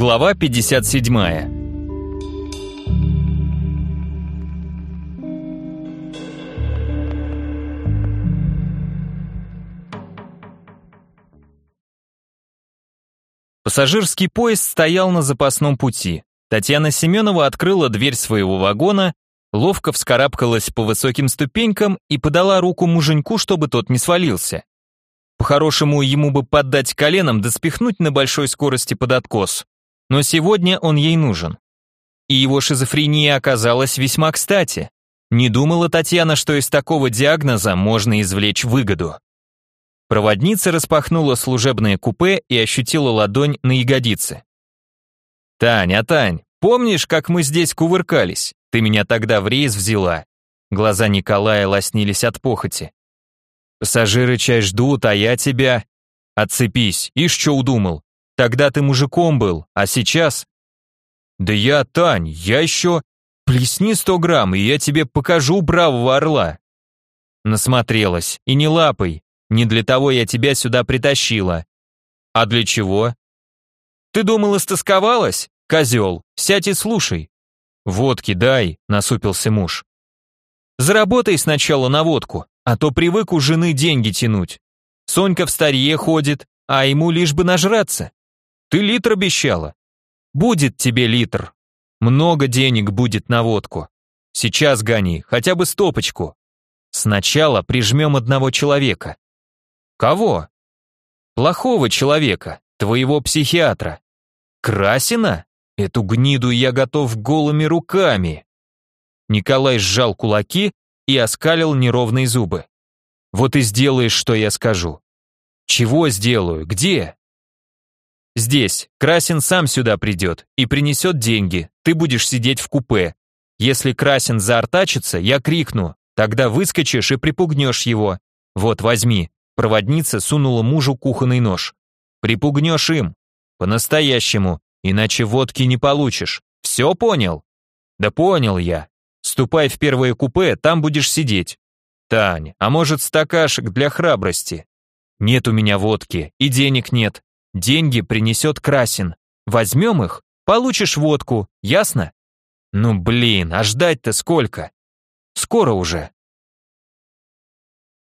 Глава 57. Пассажирский поезд стоял на запасном пути. Татьяна Семенова открыла дверь своего вагона, ловко вскарабкалась по высоким ступенькам и подала руку муженьку, чтобы тот не свалился. По-хорошему, ему бы поддать коленом да спихнуть на большой скорости под откос. Но сегодня он ей нужен. И его шизофрения оказалась весьма кстати. Не думала Татьяна, что из такого диагноза можно извлечь выгоду. Проводница распахнула служебное купе и ощутила ладонь на ягодице. «Таня, Тань, помнишь, как мы здесь кувыркались? Ты меня тогда в рейс взяла». Глаза Николая лоснились от похоти. «Пассажиры чай ждут, а я тебя...» «Отцепись, ишь что удумал? Тогда ты мужиком был, а сейчас...» «Да я, Тань, я еще...» «Плесни сто грамм, и я тебе покажу бравого орла». Насмотрелась, и не лапой, не для того я тебя сюда притащила. А для чего? Ты думала, стосковалась? Козел, сядь и слушай. Водки дай, насупился муж. Заработай сначала на водку, а то привык у жены деньги тянуть. Сонька в старье ходит, а ему лишь бы нажраться. Ты литр обещала. Будет тебе литр. Много денег будет на водку. Сейчас гони, хотя бы стопочку. Сначала прижмем одного человека. Кого? Плохого человека, твоего психиатра. Красина? Эту гниду я готов голыми руками. Николай сжал кулаки и оскалил неровные зубы. Вот и сделаешь, что я скажу. Чего сделаю? Где? Здесь. Красин сам сюда придет и принесет деньги. Ты будешь сидеть в купе. Если Красин заортачится, я крикну. Тогда выскочишь и припугнешь его. Вот, возьми. Проводница сунула мужу кухонный нож. Припугнешь им. По-настоящему. Иначе водки не получишь. Все понял? Да понял я. Ступай в первое купе, там будешь сидеть. Тань, а может стакашек для храбрости? Нет у меня водки, и денег нет. Деньги принесет Красин. Возьмем их, получишь водку, ясно? Ну блин, а ждать-то сколько? Скоро уже.